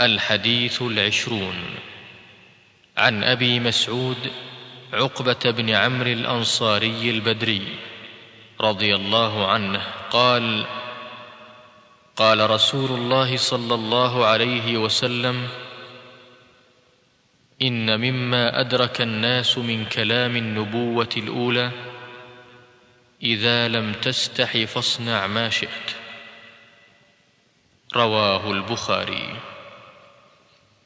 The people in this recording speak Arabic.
الحديث العشرون. عن أبي مسعود عقبة بن عمرو الأنصاري البدري رضي الله عنه قال قال رسول الله صلى الله عليه وسلم إن مما أدرك الناس من كلام النبوة الأولى إذا لم تستح فاصنع ما شئت. رواه البخاري.